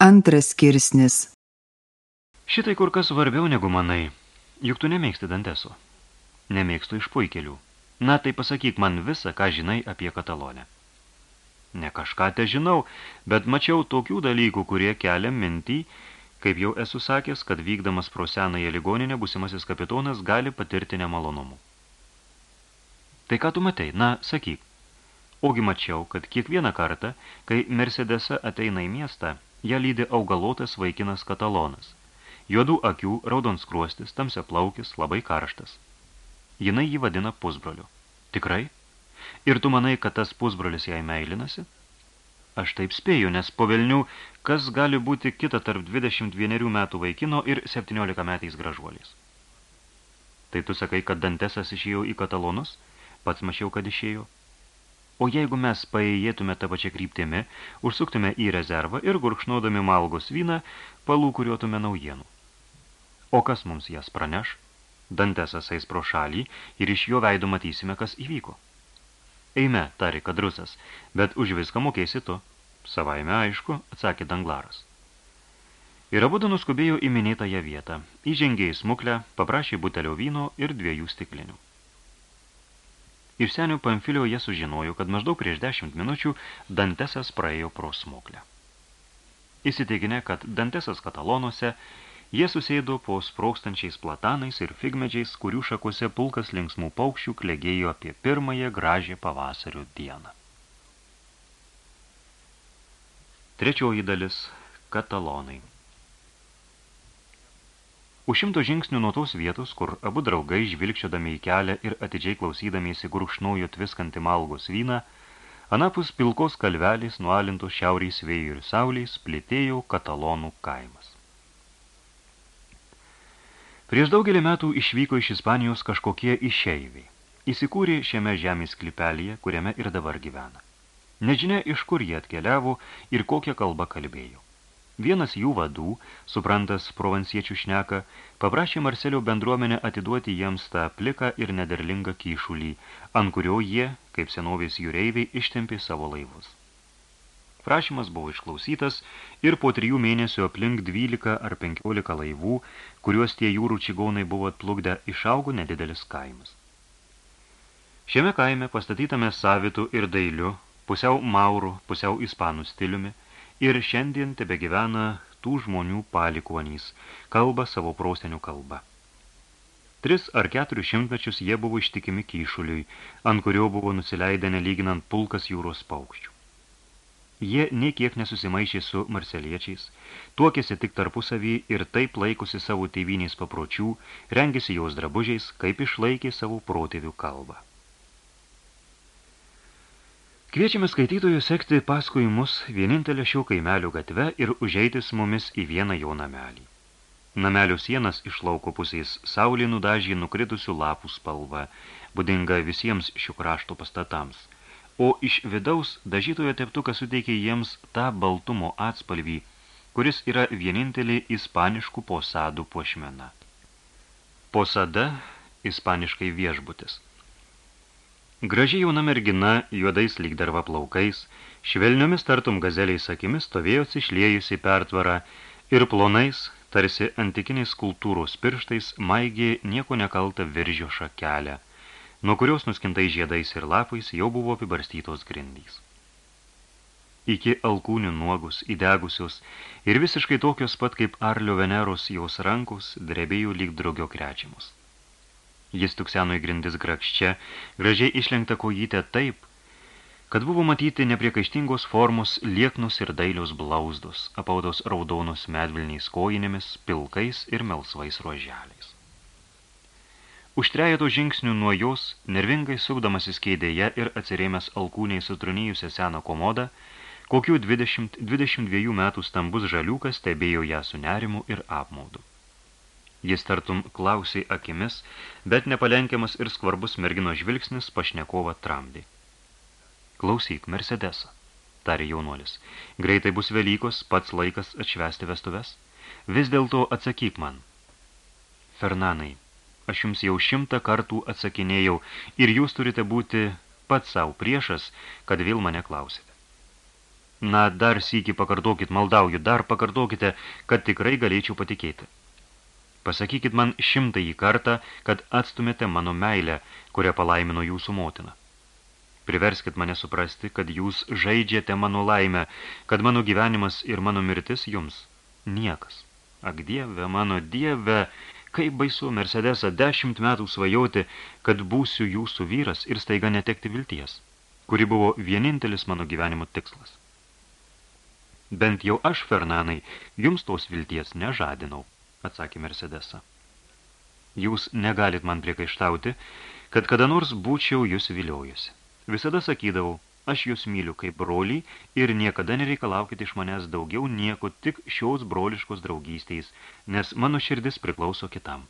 Antras skirsnis Šitai kur kas svarbiau negu manai, juk tu nemėgsti Danteso. Nemėgstu iš puikelių. Na, tai pasakyk man visą, ką žinai apie Katalonę. Ne kažką te žinau, bet mačiau tokių dalykų, kurie kelia mintį, kaip jau esu sakęs, kad vykdamas pro senąją ligoninę būsimasis kapitonas gali patirti nemalonumų. Tai ką tu matei? Na, sakyk. Ogi mačiau, kad kiekvieną kartą, kai Mercedesa ateina į miestą, ją lydi augalotas vaikinas katalonas. Juodų akių, raudons kruostis, tamsia plaukis, labai karštas. Jinai jį vadina pusbroliu. Tikrai? Ir tu manai, kad tas pusbrolis jai meilinasi? Aš taip spėju, nes po velnių, kas gali būti kita tarp 21 metų vaikino ir 17 metais gražuolis. Tai tu sakai, kad Dantesas išėjo į katalonus? Pats mačiau, kad išėjo. O jeigu mes paėjėtume tą pačią kryptimi, užsuktume į rezervą ir gurkšnodami malgos vyną, palūkuriuotume naujienų. O kas mums jas praneš? Dantesas eis pro šalį ir iš jo veido matysime, kas įvyko. Eime, tari kadrusas, bet už viską mokėsi tu. Savaime aišku, atsakė Danglaras. Ir abudu nuskubėjo į minėtąją vietą. Įžengė į smuklę, paprašė butelio vyno ir dviejų stiklinių. Iš senio Pamfilio jie sužinojo, kad maždaug prieš dešimt minučių Dantesas praėjo pro smuklę. Įsitikinę, kad Dantesas katalonuose, jie susėdo po sprokstančiais platanais ir figmedžiais, kurių šakose pulkas linksmų paukščių klegėjo apie pirmąją gražią pavasario dieną. Trečioji dalis – katalonai. Už šimto žingsnių nuo tos vietos, kur abu draugai žvilgčiodami į kelią ir atidžiai klausydamiesi gurkšnojo tviskantį malgos vyną, anapus pilkos kalvelės nualintos šiauriais vėjų ir saulės plėtėjo katalonų kaimas. Prieš daugelį metų išvyko iš Ispanijos kažkokie išeiviai. Įsikūrė šiame žemės klipelėje, kuriame ir dabar gyvena. Nežinia, iš kur jie atkeliavo ir kokią kalbą kalbėjo. Vienas jų vadų, suprantas provansiečių šneka, paprašė Marselio bendruomenę atiduoti jiems tą pliką ir nederlingą kyšulį, ant kurio jie, kaip senovės jūreiviai, ištempė savo laivus. Prašymas buvo išklausytas ir po trijų mėnesių aplink 12 ar 15 laivų, kuriuos tie jūrų čigonai buvo atplukdę, išaugo nedidelis kaimas. Šiame kaime pastatytame savitų ir dailiu, pusiau maurų, pusiau ispanų stiliumi, ir šiandien tebe gyvena tų žmonių palikuonys, kalba savo prosenių kalbą. Tris ar keturius šimtmečius jie buvo ištikimi kyšuliui, ant kurio buvo nusileidę nelyginant pulkas jūros paukščių. Jie nie kiek nesusimaišė su marseliečiais, tuokėsi tik tarpusavį ir taip laikosi savo tėvynės papročių, rengėsi jos drabužiais, kaip išlaikė savo protėvių kalbą. Kviečiame skaitytojų sekti paskui mus vienintelę šio kaimelio gatve ir užeiti su mumis į vieną jo namelį. Namelio sienas iš lauko pusės saulė nudažė nukritusių lapų spalva, būdinga visiems šių krašto pastatams, o iš vidaus dažytojo teptukas suteikė jiems tą baltumo atspalvį, kuris yra vienintelė ispaniškų posadų puošmena. Posada – ispaniškai viešbutis – Graži jauna mergina, juodais lyg darva plaukais, švelniomis tartum gazeliais akimis stovėjo atsišlėjusi pertvarą ir plonais, tarsi antikiniais kultūros pirštais, maigė nieko nekaltą viržio šakelę, nuo kurios nuskintai žiedais ir lapais jau buvo apibarstytos grindys. Iki alkūnių nuogus, įdegusios ir visiškai tokios pat kaip Arlio Veneros jaus rankus drebėjo lyg draugio krečiamus. Jis tukseno į grindis grakščia, gražiai išlenkta kojytė taip, kad buvo matyti nepriekaištingos formos lieknus ir dailius blauzdos, apaudos raudonos medvilniais kojinėmis, pilkais ir melsvais ruoželiais. Už trejato žingsnių nuo jos, nervingai sukdamasis kėdėje ir atsirėmęs alkūniai sutrunėjusią seną komodą, kokių 20-22 metų stambus žaliukas stebėjo ją su nerimu ir apmaudu. Jis tartum klausė akimis, bet nepalenkiamas ir skvarbus mergino žvilgsnis pašnekovą tramdė. Klausyk, Mercedesą, tarė jaunuolis. Greitai bus Velykos, pats laikas atšvesti vestuves. Vis dėlto atsakyk man. Fernanai, aš jums jau šimtą kartų atsakinėjau ir jūs turite būti pats savo priešas, kad vėl mane klausėte. Na, dar sykį pakartokit, maldauju, dar pakartokite, kad tikrai galėčiau patikėti. Pasakykit man šimtąjį kartą, kad atstumėte mano meilę, kurią palaimino jūsų motina. Priverskit mane suprasti, kad jūs žaidžiate mano laimę, kad mano gyvenimas ir mano mirtis jums niekas. Ak dieve, mano dieve, kaip baisu Mercedesą dešimt metų svajoti, kad būsiu jūsų vyras ir staiga netekti vilties, kuri buvo vienintelis mano gyvenimo tikslas. Bent jau aš, Fernanai, jums tos vilties nežadinau, atsakė Mercedesa. Jūs negalit man priekaištauti, kad kada nors būčiau jūs viliojusi. Visada sakydavau, aš jūs myliu kaip brolį ir niekada nereikalaukite iš manęs daugiau nieko tik šios broliškos draugystės, nes mano širdis priklauso kitam.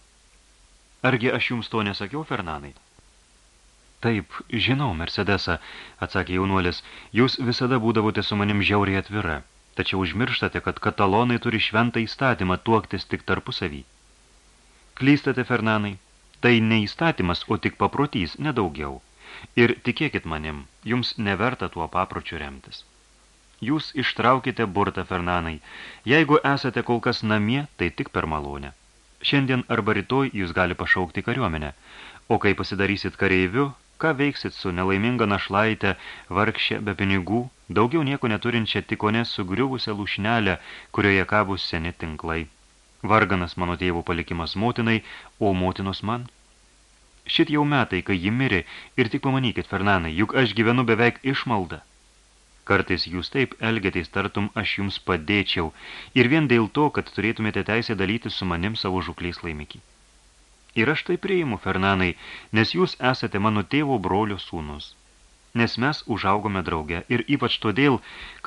Argi aš jums to nesakiau, Fernanai? Taip, žinau, Mercedesa, atsakė jaunuolis, jūs visada būdavote su manim žiauriai atvira tačiau užmirštate, kad katalonai turi šventą įstatymą tuoktis tik tarpusavį. Klystate, Fernanai, tai ne įstatymas, o tik paprotys, nedaugiau. Ir tikėkit manim, jums neverta tuo papročiu remtis. Jūs ištraukite burtą, Fernanai. Jeigu esate kol kas namie, tai tik per malonę. Šiandien arba rytoj jūs gali pašaukti kariuomenę, o kai pasidarysit kareiviu, ką veiksit su nelaiminga našlaitė, vargšė be pinigų, daugiau nieko neturinčią tikone sugriuvusią lūšnelę, kurioje kabus seni tinklai. Varganas mano tėvų palikimas motinai, o motinos man? Šit jau metai, kai ji mirė, ir tik pamanykit, Fernanai, juk aš gyvenu beveik išmalda. Kartais jūs taip elgėteis, tartum aš jums padėčiau, ir vien dėl to, kad turėtumėte teisę dalyti su manim savo žukliais laimikį. Ir aš tai priimu, Fernanai, nes jūs esate mano tėvo brolio sūnus nes mes užaugome drauge ir ypač todėl,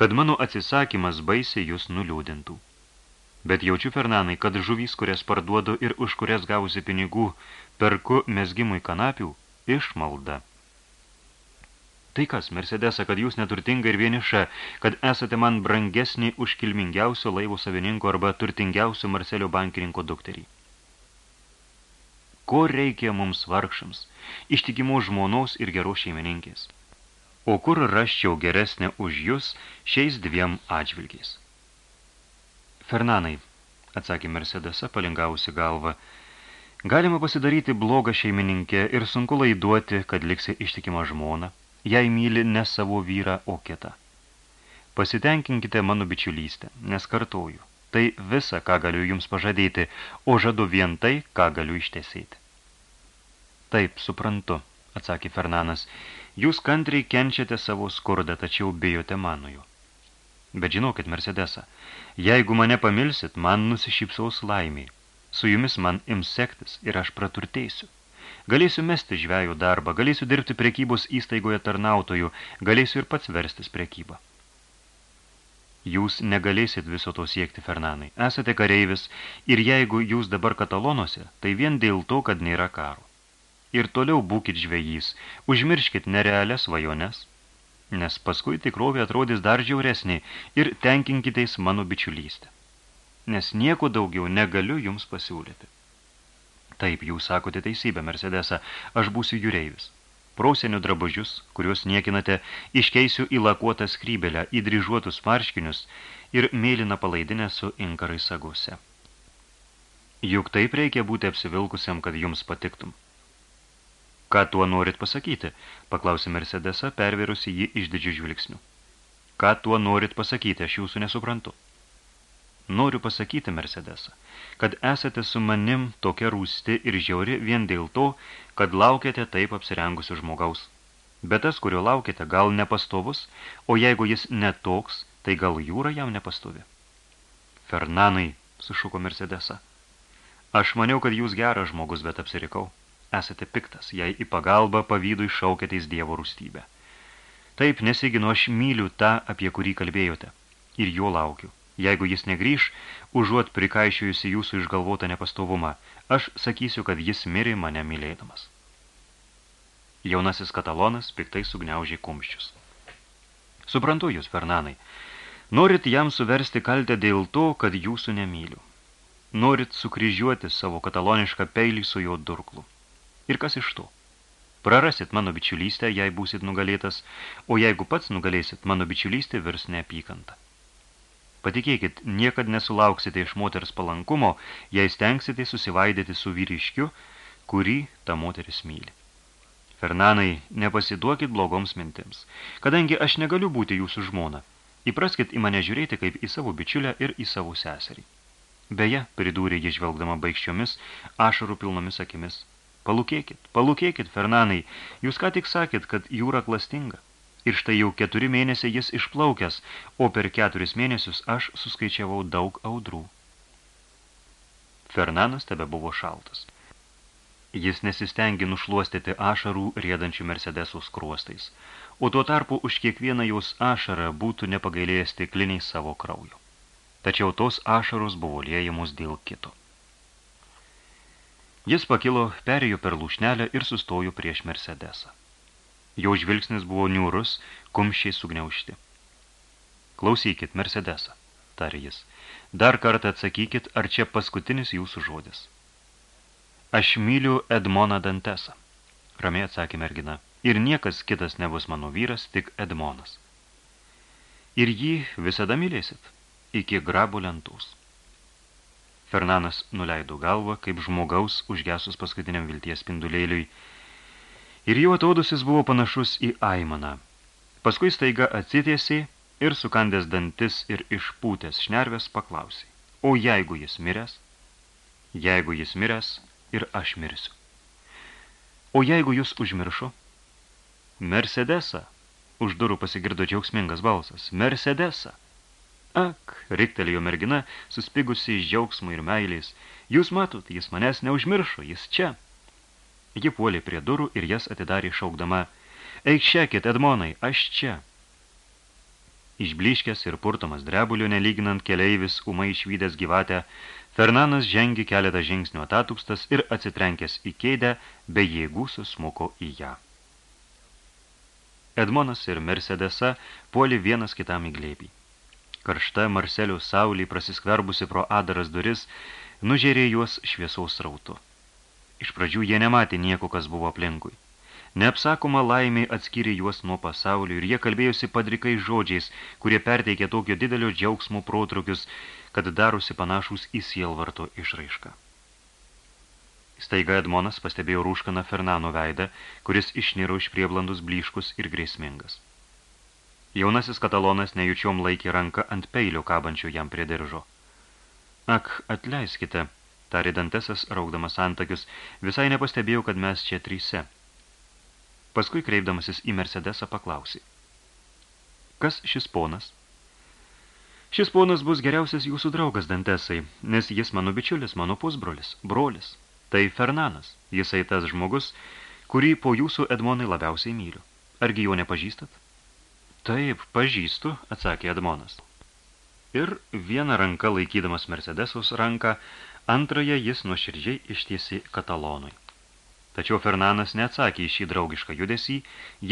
kad mano atsisakymas baisiai jūs nuliūdintų. Bet jaučiu, Fernanai, kad žuvys, kurias parduodu ir už kurias gavusi pinigų, perku mesgimui kanapių, išmalda. Tai kas, Mercedesa, kad jūs neturtinga ir vieniša, kad esate man brangesnį už kilmingiausio laivo savininko arba turtingiausio Marselio bankininko dukterį. Ko reikia mums vargšams, ištikimos žmonos ir geros šeimininkės? o kur raščiau geresnę už jūs šiais dviem atžvilgiais. Fernanai, atsakė Mercedesa, palingavusi galvą, galima pasidaryti blogą šeimininkę ir sunku laiduoti, kad liksi ištikimą žmoną, jei myli ne savo vyrą, o kitą. Pasitenkinkite mano bičiulystę, nes kartoju, tai visa, ką galiu jums pažadėti, o žadu vien tai, ką galiu ištesėti. Taip, suprantu, atsakė Fernanas, Jūs kantriai kenčiate savo skurdą, tačiau bijote manojo. Bet žinokit, Mercedesa, jeigu mane pamilsit, man nusišypsaus laimiai. Su jumis man ims sektis ir aš praturteisiu. Galėsiu mesti žvejų darbą, galėsiu dirbti prekybos įstaigoje tarnautojų, galėsiu ir pats verstis prekybą. Jūs negalėsit viso to siekti, Fernanai. Esate kareivis ir jeigu jūs dabar katalonuose, tai vien dėl to, kad nėra karo ir toliau būkit žvejys, užmirškit nerealias svajones, nes paskui tikrovė atrodys dar žiauresnė ir tenkinkiteis mano bičiulystę, nes nieko daugiau negaliu jums pasiūlyti. Taip, jūs sakote teisybę, Mercedesa, aš būsiu jūreivis. Prausenių drabužius, kuriuos niekinate, iškeisiu į lakuotą skrybelę, į dryžuotus marškinius ir mėlyną palaidinę su inkarai sagose. Juk taip reikia būti apsivilkusiam, kad jums patiktum. Ką tuo norit pasakyti? paklausė Mercedesa, pervėrusi jį iš didžių žvilgsnių. Ką tuo norit pasakyti, aš jūsų nesuprantu. Noriu pasakyti, Mercedesa, kad esate su manim tokia rūsti ir žiauri vien dėl to, kad laukiate taip apsirengusių žmogaus. Bet tas, kurio laukiate, gal nepastovus, o jeigu jis netoks, tai gal jūra jam nepastovi. Fernanai, sušuko Mercedesa. Aš maniau, kad jūs geras žmogus, bet apsirikau esate piktas, jei į pagalbą pavydui šaukėteis Dievo rūstybę. Taip, nesiginu, aš myliu tą, apie kurį kalbėjote, ir jo laukiu. Jeigu jis negrįž, užuot prikaišiojusi jūsų išgalvotą nepastovumą, aš sakysiu, kad jis mirė mane mylėdamas. Jaunasis katalonas piktai sugniaužė kumščius. Suprantu jūs, Fernanai, norit jam suversti kaltę dėl to, kad jūsų nemyliu. Norit sukryžiuoti savo katalonišką peilį su jo durklu. Ir kas iš to? Prarasit mano bičiulystę, jei būsit nugalėtas, o jeigu pats nugalėsit, mano bičiulystė virs neapykanta. Patikėkit, niekad nesulauksite iš moters palankumo, jei stengsite susivaidyti su vyriškiu, kurį ta moteris myli. Fernanai, nepasiduokit blogoms mintims, kadangi aš negaliu būti jūsų žmona. Įpraskit į mane žiūrėti kaip į savo bičiulę ir į savo seserį. Beje, pridūrė ji žvelgdama baigščiomis, ašarų pilnomis akimis. Palūkėkit, palūkėkit, Fernanai, jūs ką tik sakėt, kad jūra klastinga. Ir štai jau keturi mėnesiai jis išplaukęs, o per keturis mėnesius aš suskaičiavau daug audrų. Fernanas tebe buvo šaltas. Jis nesistengi nušluostyti ašarų riedančių Mercedesų skruostais, o tuo tarpu už kiekvieną jos ašarą būtų nepagailėjęs stikliniai savo kraujo. Tačiau tos ašaros buvo liejamos dėl kito. Jis pakilo, perėjo per lūšnelę ir sustojo prieš Mercedesą. Jo žvilgsnis buvo niūrus, kumščiai sugniaušti. Klausykit, Mercedesą, tarė jis. Dar kartą atsakykit, ar čia paskutinis jūsų žodis. Aš myliu Edmoną Dantesą, ramiai atsakė mergina. Ir niekas kitas nebus mano vyras, tik Edmonas. Ir jį visada mylėsit, iki grabo lentus. Fernanas nuleido galvą, kaip žmogaus užgesus paskutiniam vilties spindulėliui, ir jo atodusis buvo panašus į aimaną. Paskui staiga atsitiesė ir sukandęs dantis ir išpūtęs šnervės paklausė. O jeigu jis miręs? Jeigu jis miręs, ir aš mirsiu. O jeigu jūs užmiršo? Mercedesa, už durų pasigirdo džiaugsmingas balsas. Mercedesa. Ak, riktelėjo mergina, suspigusi iš džiaugsmų ir meilės. Jūs matot, jis manęs neužmiršo, jis čia. Ji puolė prie durų ir jas atidarė šaukdama. Eik šiekit, Edmonai, aš čia. Išbliškęs ir purtomas drebulio nelyginant keleivis, umai išvydęs gyvatę, Fernanas žengė keletą žingsnių atatūkstas ir atsitrenkęs į kėdę, be jėgų susmuko į ją. Edmonas ir Mercedesa puolė vienas kitam į glėbį. Karšta Marselio saulė prasiskverbusi pro adaras duris, nužėrė juos šviesaus rautu. Iš pradžių jie nematė nieko, kas buvo aplinkui. Neapsakoma laimiai atskyrė juos nuo pasaulio ir jie kalbėjosi padrikai žodžiais, kurie perteikė tokio didelio džiaugsmo protrukius, kad darosi panašus į sielvarto išraišką. Staiga Edmonas pastebėjo rūškaną Fernano veidą, kuris išniro iš prieblandus blyškus ir grėsmingas. Jaunasis katalonas nejučiom laikė ranką ant peilio kabančių jam prie diržo. Ak, atleiskite, tarė Dantesas, raukdamas antakius, visai nepastebėjau, kad mes čia tryse. Paskui kreipdamasis į Mercedesą paklausė. Kas šis ponas? Šis ponas bus geriausias jūsų draugas, Dantesai, nes jis mano bičiulis, mano pusbrolis, brolis. Tai Fernanas, jisai tas žmogus, kurį po jūsų Edmonai labiausiai myliu. Argi jo nepažįstat? Taip, pažįstu, atsakė Edmonas. Ir vieną ranką laikydamas Mercedesus ranką, antrąją jis nuoširdžiai ištiesi katalonui. Tačiau Fernanas neatsakė į šį draugišką judesį,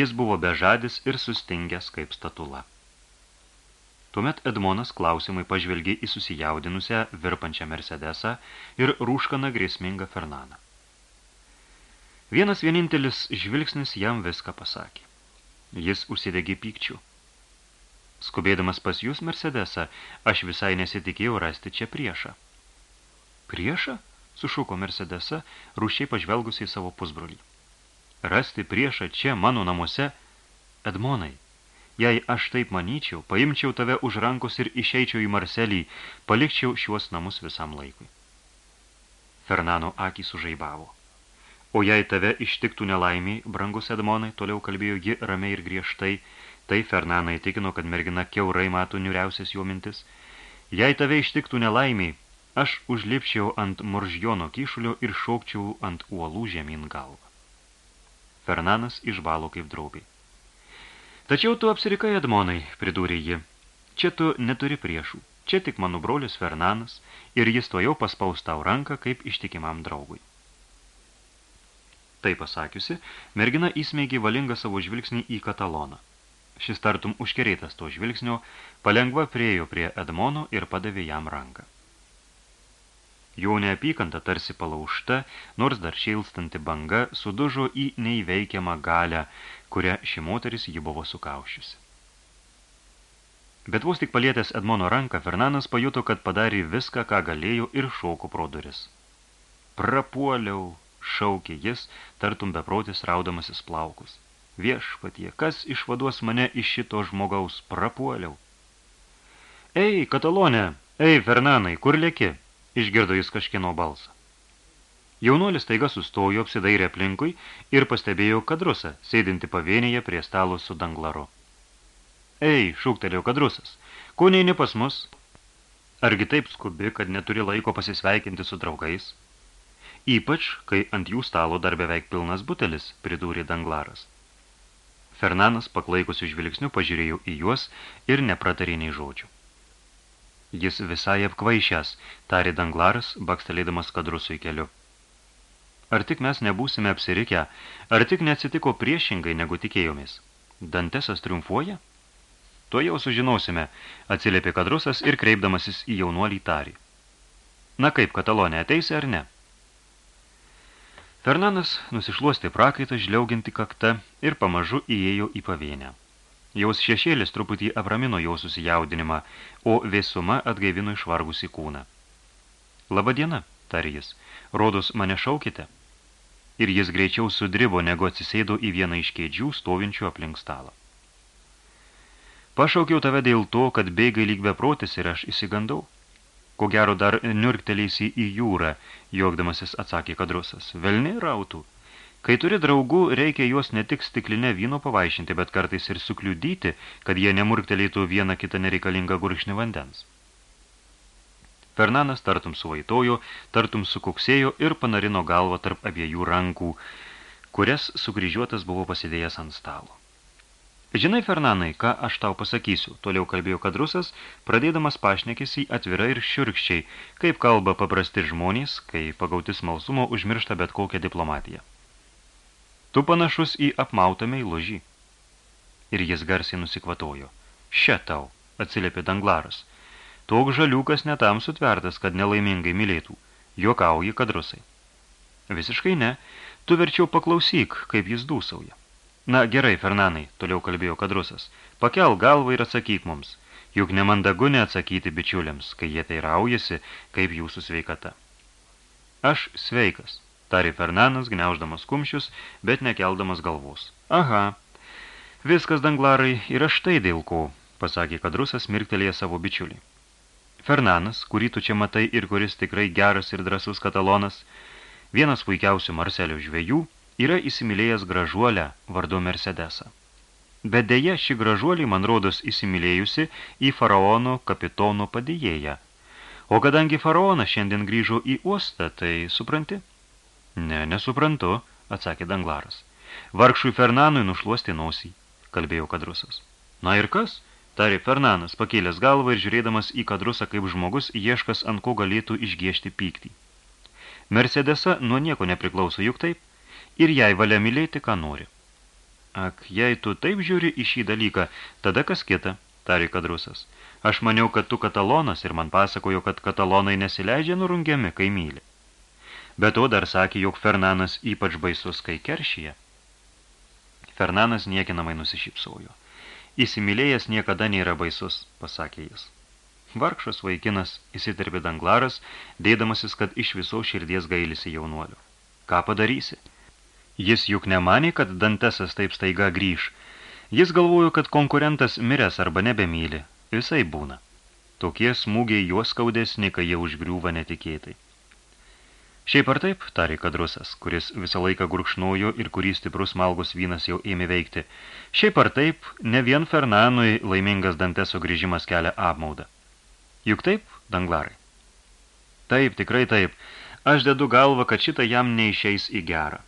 jis buvo bežadis ir sustingęs kaip statula. Tuomet Edmonas klausimai pažvelgė į susijaudinusią virpančią Mercedesą ir rūškaną grėsmingą Fernaną. Vienas vienintelis žvilgsnis jam viską pasakė. Jis užsidegė pykčių. Skubėdamas pas jūs, Mercedesą, aš visai nesitikėjau rasti čia priešą. Priešą? sušuko Mercedesa, rūšiai pažvelgusi į savo pusbrolį. Rasti priešą čia, mano namuose? Edmonai, jei aš taip manyčiau, paimčiau tave už rankos ir išeičiau į Marselį, palikčiau šiuos namus visam laikui. Fernano akį sužaibavo. O jei tave ištiktų nelaimiai, brangus Edmonai, toliau kalbėjo ji ramiai ir griežtai, tai Fernana įtikino, kad mergina keurai mato niuriausias jo mintis. Jei tave ištiktų nelaimiai, aš užlipčiau ant moržjono kyšulio ir šokčiau ant uolų žemyn galvą. Fernanas išbalo kaip draugai. Tačiau tu apsirikai, Edmonai, pridūrė ji. Čia tu neturi priešų. Čia tik mano brolis Fernanas ir jis to jau paspaus tau ranką kaip ištikimam draugui. Tai pasakiusi, mergina įsmeigė valingą savo žvilgsnį į kataloną. Šis tartum užkerėtas to žvilgsnio, palengva priejo prie Edmono ir padavė jam ranką. Jo neapykanta tarsi palaužta, nors dar šeilstanti banga sudužo į neįveikiamą galę, kurią ši moteris ji buvo sukaušiusi. Bet vos tik palietęs Edmono ranką, Fernanas pajuto, kad padarė viską, ką galėjo ir šoko pro duris. Prapuoliau, šaukė jis, tartum beprotis raudamasis plaukus. Viešpatie, kas išvaduos mane iš šito žmogaus, prapuoliau. Ei, katalonė, ei, Fernanai, kur lėki? Išgirdo jis kažkieno balsą. Jaunuolis taiga sustojo, apsidairė aplinkui ir pastebėjo kadrusą, sėdinti pavienėje prie stalo su danglaru. Ei, šūktelėjo kadrusas, ko neini pas mus? Argi taip skubi, kad neturi laiko pasisveikinti su draugais? Ypač, kai ant jų stalo dar beveik pilnas butelis, pridūrė danglaras. Fernanas paklaikusių žvilgsnių pažiūrėjo į juos ir nepratarė nei žodžių. Jis visai apkvaišęs, tarė danglaras, bakstelėdamas kadrusui keliu. Ar tik mes nebūsime apsirikę, ar tik neatsitiko priešingai, negu tikėjomės? Dantesas triumfuoja? To jau sužinosime, atsiliepė kadrusas ir kreipdamasis į jaunuolį tarį. Na kaip, katalonė, ateisi ar ne? Fernanas nusišluostė prakaitą, žliauginti kaktą ir pamažu įėjo į pavienę. Jaus šešėlis truputį apramino jo susijaudinimą, o vėsuma atgaivino išvargusi kūną. Labadiena, tarė jis, rodus mane šaukite. Ir jis greičiau sudribo, negu atsisėdo į vieną iš kėdžių stovinčių aplink stalą. Pašaukiau tave dėl to, kad bėgai lyg beprotis ir aš įsigandau. Ko gero dar niurktelėsi į jūrą, juokdamasis atsakė kadrusas. Velni rautų. Kai turi draugų, reikia juos ne tik stiklinę vyno pavaišinti, bet kartais ir sukliudyti, kad jie nemurktelėtų vieną kitą nereikalingą gurkšnį vandens. Fernanas tartum suvaitojo, tartum sukuksėjo ir panarino galvą tarp abiejų rankų, kurias sukryžiuotas buvo pasidėjęs ant stalo. Žinai, Fernanai, ką aš tau pasakysiu, toliau kalbėjo kadrusas, pradėdamas pašnekėsi atvirai ir šiurkščiai, kaip kalba paprasti žmonės, kai pagauti smalsumo užmiršta bet kokią diplomatiją. Tu panašus į apmautą meilužį. Ir jis garsiai nusikvatojo. Šia tau, atsiliepė danglaras. Toks žaliukas netam sutvertas, kad nelaimingai mylėtų. Juokauji kadrusai. Visiškai ne. Tu verčiau paklausyk, kaip jis dūsauja. Na, gerai, Fernanai, toliau kalbėjo kadrusas. Pakel galvą ir atsakyk mums. Juk nemandagu neatsakyti bičiuliams, kai jie teiraujasi, kaip jūsų sveikata. Aš sveikas, tarė Fernanas, gniauždamas kumščius, bet nekeldamas galvos. Aha, viskas, danglarai, yra štai dėl ko, pasakė kadrusas mirktelėje savo bičiulį. Fernanas, kurį tu čia matai ir kuris tikrai geras ir drasus katalonas, vienas puikiausių Marselio žvejų, yra įsimylėjęs gražuolę vardu Mercedesą. Bet dėja ši gražuolį, man rodos, įsimylėjusi į faraono kapitono padėjėją. O kadangi faraonas šiandien grįžo į uostą, tai supranti? Ne, nesuprantu, atsakė Danglaras. Vargšui Fernanui nušluosti nosį, kalbėjo kadrusas. Na ir kas? Tarė Fernanas, pakėlęs galvą ir žiūrėdamas į kadrusą kaip žmogus, ieškas ant ko galėtų išgiešti pyktį. Mercedesa nuo nieko nepriklauso juk taip, ir jai valia mylėti, ką nori. Ak, jei tu taip žiūri į šį dalyką, tada kas kita, tarė kadrusas. Aš maniau, kad tu katalonas ir man pasakojo, kad katalonai nesileidžia nurungiami, kai myli. Bet to dar sakė, jog Fernanas ypač baisus, kai keršyje. Fernanas niekinamai nusišypsojo. Įsimylėjęs niekada nėra baisus, pasakė jis. Vargšas vaikinas įsiterpė danglaras, dėdamasis, kad iš viso širdies gailisi jaunuoliu. Ką padarysi? Jis juk nemanė, kad Dantesas taip staiga grįž. Jis galvojo, kad konkurentas miręs arba nebemyli. Visai būna. Tokie smūgiai juos skaudesni, kai jie užgriūva netikėtai. Šiaip ar taip, tarė kadrusas, kuris visą laiką gurkšnojo ir kurį stiprus malgus vynas jau ėmė veikti. Šiaip ar taip, ne vien Fernanui laimingas Danteso grįžimas kelia apmaudą. Juk taip, danglarai? Taip, tikrai taip. Aš dedu galvą, kad šitą jam neišeis į gerą.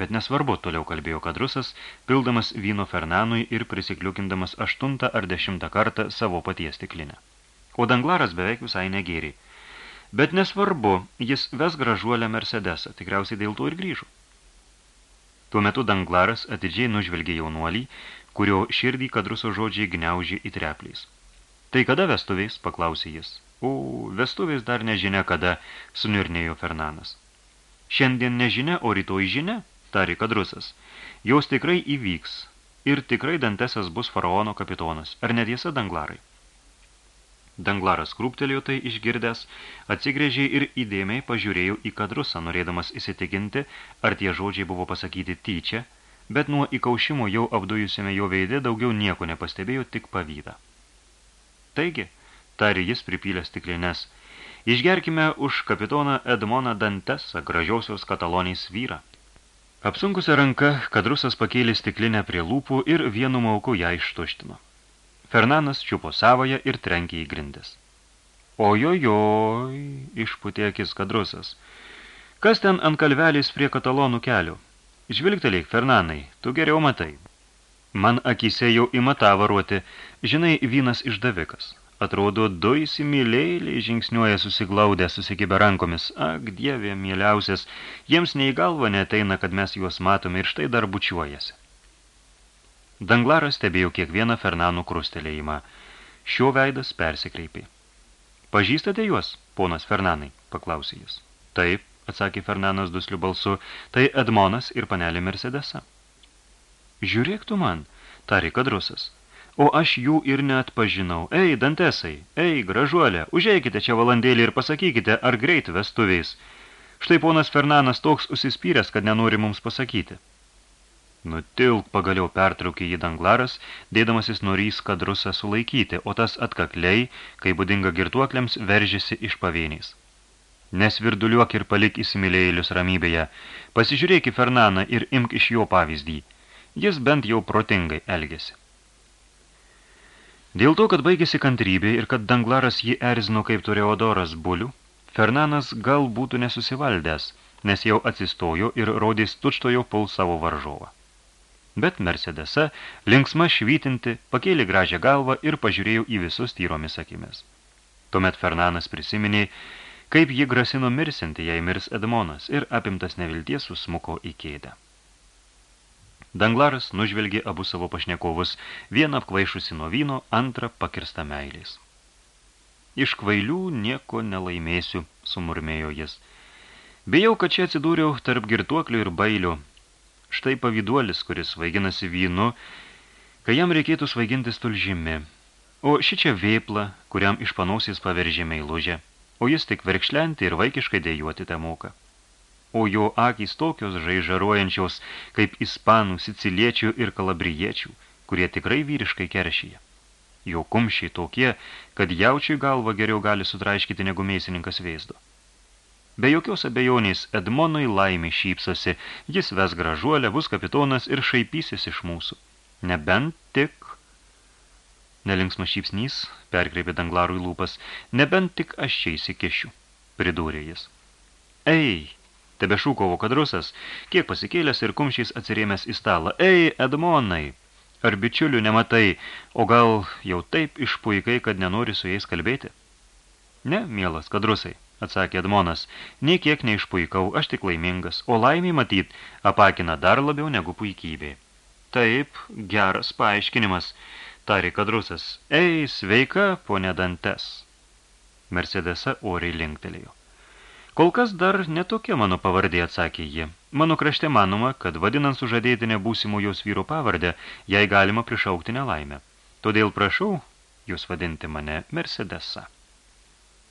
Bet nesvarbu, toliau kalbėjo kadrusas, pildamas vyno Fernanui ir prisikliukindamas aštuntą ar dešimtą kartą savo paties stiklinę. O danglaras beveik visai negėrė. Bet nesvarbu, jis ves gražuolę Mercedesą, tikriausiai dėl to ir grįžo. Tuo metu Danglaras atidžiai nužvelgė jaunuolį, kurio širdį kadruso žodžiai gniaužė į trepliais. Tai kada vestuviais, paklausė jis. O, vestuvės dar nežinia kada, suniurnėjo Fernanas. Šiandien nežinia, o rytoj žinia, tari kadrusas. Jos tikrai įvyks ir tikrai Dantesas bus faraono kapitonas. Ar netiesa, Danglarai? Danglaras krūptelėjo tai išgirdęs, atsigrėžė ir įdėmiai pažiūrėjo į kadrusą, norėdamas įsitikinti, ar tie žodžiai buvo pasakyti tyčia, bet nuo įkaušimo jau apdujusiame jo veidė daugiau nieko nepastebėjo, tik pavydą. Taigi, tari jis pripylęs stiklines, išgerkime už kapitoną Edmoną Dantesą, gražiosios katalonijos vyrą. Apsunkusią ranką, kadrusas pakėlė stiklinę prie lūpų ir vienu mauku ją ištuštino. Fernanas čiupo savoje ir trenkė į grindis. Ojojoj, išputė akis kadrusas. Kas ten ant kalvelės prie katalonų kelių? Žvilgtelėk, Fernanai, tu geriau matai. Man akise jau ima tavaruoti, žinai, vynas išdavikas. Atrodo, du įsimylėliai žingsniuoja susiglaudę, susikibę rankomis. Ak, dievė, mieliausias, jiems nei galva neteina, kad mes juos matome ir štai dar bučiuojasi. Danglaras stebėjo kiekvieną Fernanų krustelėjimą. Šio veidas persikreipė. Pažįstate juos, ponas Fernanai, paklausė jis. Taip, atsakė Fernanas dusliu balsu, tai Edmonas ir panelė Mercedesa. Žiūrėk tu man, tarė kadrusas o aš jų ir net pažinau. Ei, dantesai, ei, gražuolė, užeikite čia valandėlį ir pasakykite, ar greit vestuviais. Štai ponas Fernanas toks užsispyręs, kad nenori mums pasakyti. Nutilk pagaliau pertraukė jį danglaras, dėdamasis norys kadrusą sulaikyti, o tas atkakliai, kai būdinga girtuokliams, veržėsi iš pavieniais. Nesvirduliuok ir palik įsimylėjėlius ramybėje. Pasižiūrėk į Fernaną ir imk iš jo pavyzdį. Jis bent jau protingai elgėsi. Dėl to, kad baigėsi kantrybė ir kad danglaras jį erzino kaip Toreodoras bulių, Fernanas gal būtų nesusivaldęs, nes jau atsistojo ir rodys tučtojo pul savo varžovą. Bet Mercedesa, linksma švytinti, pakėlė gražią galvą ir pažiūrėjo į visus tyromis akimis. Tuomet Fernanas prisiminė, kaip ji grasino mirsinti, jei mirs Edmonas, ir apimtas nevilties susmuko į kėdę. Danglaras nužvelgė abu savo pašnekovus, vieną apkvaišusi nuo vyno, antrą pakirstą meilės. Iš kvailių nieko nelaimėsiu, sumurmėjo jis. Bijau, kad čia atsidūriau tarp girtuoklių ir bailių. Štai pavyduolis, kuris svaiginasi vynu, kai jam reikėtų svaigintis tulžimi. O ši čia vėpla, kuriam iš panausis paveržėme į lužę, o jis tik verkšlenti ir vaikiškai dėjuoti tą moką o jo akys tokios žaižaruojančios kaip ispanų, siciliečių ir kalabriečių, kurie tikrai vyriškai keršyje. Jo kumščiai tokie, kad jaučiui galva geriau gali sutraiškyti negu meisininkas vėzdo. Be jokios abejonės Edmonui laimė šypsosi, jis ves gražuolę, bus kapitonas ir šaipysis iš mūsų. Nebent tik... Nelinksmas šypsnys, perkreipė danglarui lūpas, nebent tik aš čia įsikešiu, pridūrė jis. Ei, Tebe šūkovo kadrusas, kiek pasikėlęs ir kumščiais atsirėmęs į stalą. Ei, Edmonai, ar bičiulių nematai, o gal jau taip išpuikai, kad nenori su jais kalbėti? Ne, mielas kadrusai, atsakė Edmonas, nei kiek neišpuikau, aš tik laimingas, o laimiai matyt apakina dar labiau negu puikybė. Taip, geras paaiškinimas, tarė kadrusas. Ei, sveika, ponė Dantes. Mercedesa oriai linktelėjo. Kol kas dar netokia mano pavardė, atsakė ji. Mano krašte manoma, kad vadinant sužadėtinę būsimo jos vyro pavardę, jai galima prišaukti nelaimę. Todėl prašau jūs vadinti mane Mercedesa.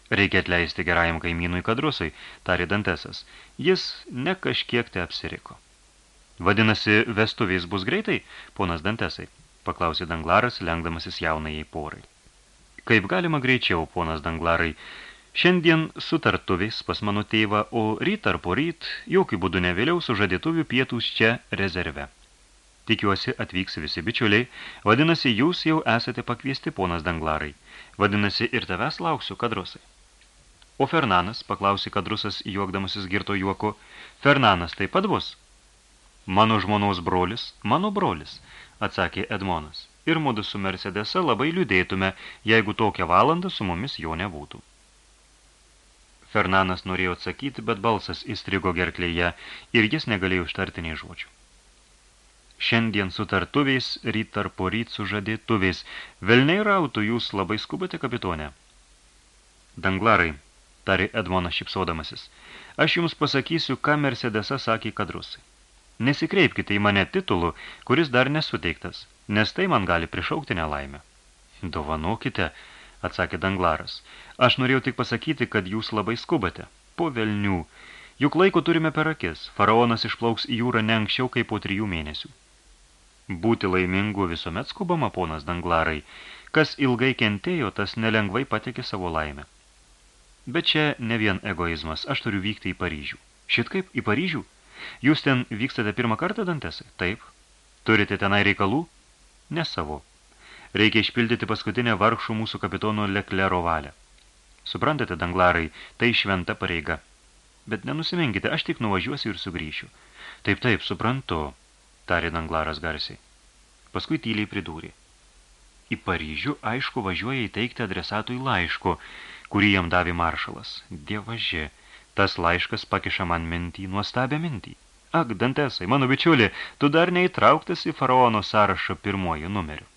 Reikia atleisti gerajam kaimynui kadrusui, tarė Dantesas. Jis ne kažkiek te apsiriko. Vadinasi, vestuvės bus greitai, ponas Dantesai, paklausė Danglaras, lengdamasis jaunajai porai. Kaip galima greičiau, ponas Danglarai, Šiandien sutartuvės pas mano tėvą, o ryt ar poryt, jokių būdų ne vėliau sužadėtuvių pietus čia rezerve. Tikiuosi atvyks visi bičiuliai, vadinasi, jūs jau esate pakviesti, ponas Danglarai. Vadinasi, ir tavęs lauksiu, kadrusai. O Fernanas, paklausė kadrusas, juokdamasis girto juoko, Fernanas taip pat bus? Mano žmonos brolis, mano brolis, atsakė Edmonas. Ir mudu su Mercedesa labai liūdėtume, jeigu tokią valandą su mumis jo nebūtų. Fernanas norėjo atsakyti, bet balsas įstrigo gerklėje ir jis negalėjo ištarti nei žodžių. Šiandien su tartuviais, ryt ar poryt su žadėtuviais. Velniai rautų, jūs labai skubate, kapitonė. Danglarai, tari Edmonas šipsodamasis, aš jums pasakysiu, ką Mercedesa sakė kadrusai. Nesikreipkite į mane titulų, kuris dar nesuteiktas, nes tai man gali prišaukti nelaimę. Dovanokite, atsakė Danglaras. Aš norėjau tik pasakyti, kad jūs labai skubate. Po velnių. Juk laiko turime per akis. Faraonas išplauks į jūrą ne anksčiau kaip po trijų mėnesių. Būti laimingu visuomet skubama, ponas Danglarai. Kas ilgai kentėjo, tas nelengvai patekė savo laimę. Bet čia ne vien egoizmas, aš turiu vykti į Paryžių. Šit kaip, į Paryžių? Jūs ten vykstate pirmą kartą, Dantesai? Taip. Turite tenai reikalų? Ne savo. Reikia išpildyti paskutinę vargšų mūsų kapitono Leklero valią. Suprantate, Danglarai, tai šventa pareiga. Bet nenusiminkite, aš tik nuvažiuosiu ir sugrįšiu. Taip, taip, suprantu, tarė Danglaras garsiai. Paskui tyliai pridūrė. Į Paryžių, aišku, važiuoja įteikti adresatui laiško, kurį jam davė maršalas. Dievaži, tas laiškas pakiša man mintį, nuostabią mintį. Ak, Dantesai, mano bičiuli, tu dar neįtrauktas į faraono sąrašą pirmuoju numeriu.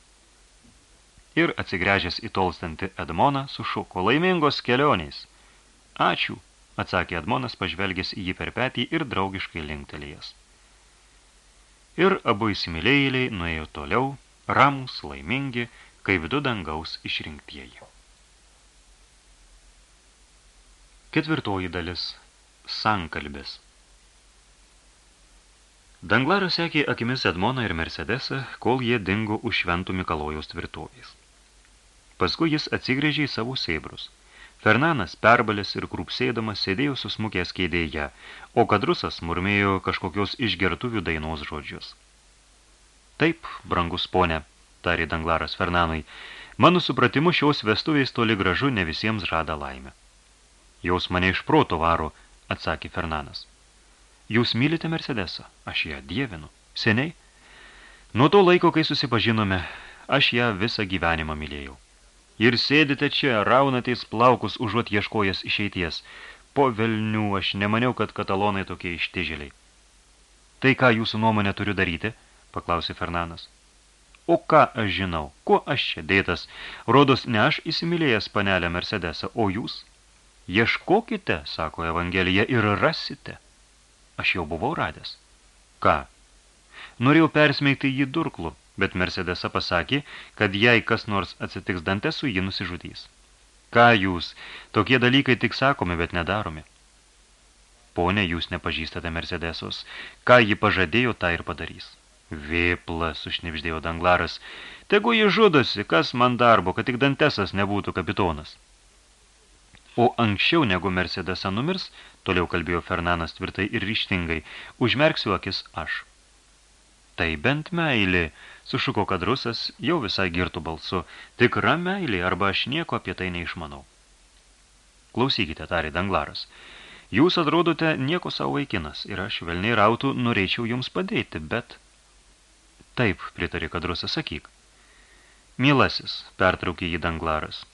Ir atsigręžęs į tolstantį Edmoną, sušuko laimingos kelionės. Ačiū, atsakė Edmonas, pažvelgęs į jį per petį ir draugiškai linktelėjęs ir abu įsimylėjėliai nuėjo toliau, ramus, laimingi, kaip du dangaus išrinktieji. Ketvirtoji dalis – sankalbės. Danglaras sekė akimis Edmoną ir Mercedesą, kol jie dingo už šventų Mikalojaus tvirtovės. Paskui jis atsigrėžė į savo sėbrus – Fernanas perbalės ir krūpsėdamas sėdėjo susmukęs kėdėje, o kadrusas murmėjo kažkokios išgertuvių dainos žodžius. Taip, brangus ponė, tarė Danglaras Fernanui, mano supratimu šios vestuvės toli gražu ne visiems žada laimę. Jaus mane iš proto varo, atsakė Fernanas. Jūs mylite Mercedesą, aš ją dievinu. Seniai? Nuo to laiko, kai susipažinome, aš ją visą gyvenimą mylėjau ir sėdite čia, raunatės plaukus užuot ieškojas išeities. Po velnių aš nemaniau, kad katalonai tokie ištižėliai. Tai ką jūsų nuomonė turiu daryti? paklausė Fernanas. O ką aš žinau, kuo aš čia dėtas? Rodos ne aš įsimylėjęs panelę Mercedesą, o jūs? Ieškokite, sako Evangelija, ir rasite. Aš jau buvau radęs. Ką? Norėjau persmeigti jį durklu, bet Mercedesa pasakė, kad jei kas nors atsitiks Dantesu, ji nusižudys. Ką jūs? Tokie dalykai tik sakomi, bet nedaromi. Pone, jūs nepažįstate Mercedesos. Ką ji pažadėjo, tą ir padarys. Vėpla, sušnipždėjo Danglaras. Tegu ji žudosi, kas man darbo, kad tik Dantesas nebūtų kapitonas. O anksčiau negu Mercedesa numirs, toliau kalbėjo Fernanas tvirtai ir ryštingai, užmerksiu akis aš. Tai bent meilė, sušuko kadrusas jau visai girtų balsu. Tikra meilė, arba aš nieko apie tai neišmanau. Klausykite, tarė Danglaras. Jūs atrodote nieko savo vaikinas ir aš velniai rautų norėčiau jums padėti, bet... Taip, pritarė kadrusas, sakyk. Mielasis, pertraukė jį Danglaras.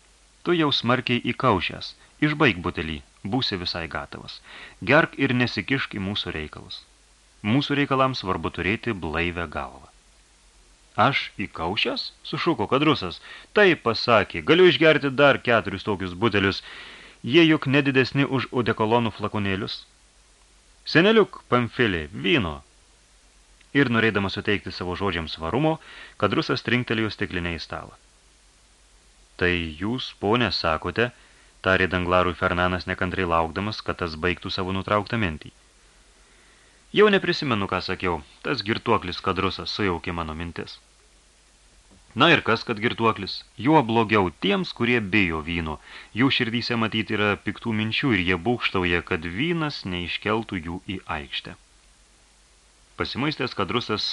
Tu jau smarkiai įkaušęs, išbaig butelį, būsi visai gatavas. Gerk ir nesikišk į mūsų reikalus. Mūsų reikalams svarbu turėti blaivę galvą. Aš įkaušęs? Sušuko kadrusas. Taip pasakė, galiu išgerti dar keturis tokius butelius. Jie juk nedidesni už odekolonų flakonėlius. Seneliuk, pamfilė, vyno. Ir norėdamas suteikti savo žodžiams varumo, kadrusas trinktelėjo stiklinę į stalą. Tai jūs, ponė, sakote, tarė danglarui Fernanas nekantrai laukdamas, kad tas baigtų savo nutrauktą mintį. Jau neprisimenu, ką sakiau, tas girtuoklis kadrusas sujaukė mano mintis. Na ir kas, kad girtuoklis? Juo blogiau tiems, kurie bijo vyno. Jų širdyse matyti yra piktų minčių ir jie būkštauja, kad vynas neiškeltų jų į aikštę. Pasimaistęs kadrusas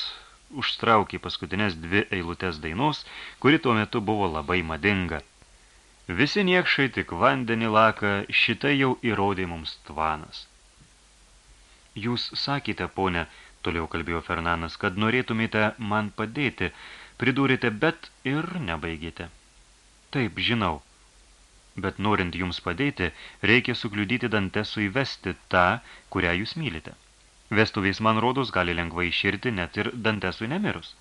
užstraukė paskutinės dvi eilutės dainos, kuri tuo metu buvo labai madinga. Visi niekšai tik vandenį laka, šitai jau įrodė mums tvanas. Jūs sakėte, ponė, toliau kalbėjo Fernanas, kad norėtumėte man padėti, Pridūrėte, bet ir nebaigėte. Taip, žinau. Bet norint jums padėti, reikia sukliudyti Dantesų įvesti tą, kurią jūs mylite. Vestuviais, man rodos, gali lengvai iširti net ir Dantesui nemirus.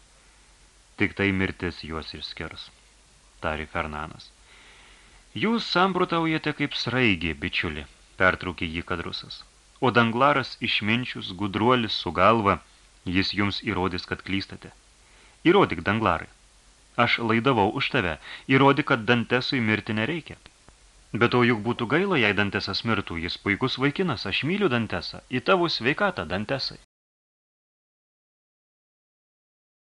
Tik tai mirtis juos išskers, tari Fernanas. Jūs samprotaujate kaip sraigė, bičiuli, pertraukė jį kadrusas. O danglaras išminčius, gudruolis su galva, jis jums įrodys, kad klystate. Įrodyk, danglarai. Aš laidavau už tave, įrodyk, kad Dantesui mirti nereikia. Bet o juk būtų gaila, jei Dantesas mirtų, jis puikus vaikinas, aš myliu Dantesą, į tavo sveikatą, Dantesai.